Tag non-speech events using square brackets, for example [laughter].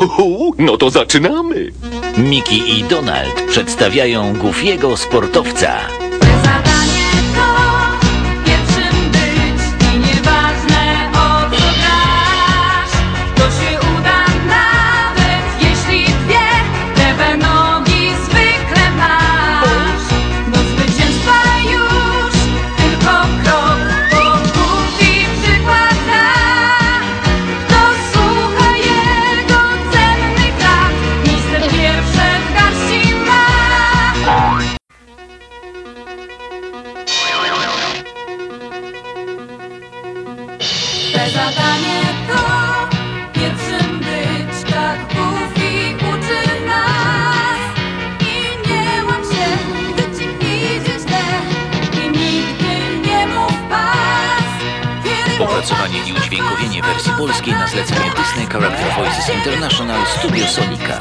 [laughs] No to zaczynamy. Miki i Donald przedstawiają Goofiego sportowca. Zadanie to pierwszym być, tak uczy nas. I nie łam się, gdy ci idzie źle i nigdy nie mów pas. Kiedy Opracowanie i udźwiękowienie wersji polskiej na zlecenie Disney Character Voices International Studio Sonika.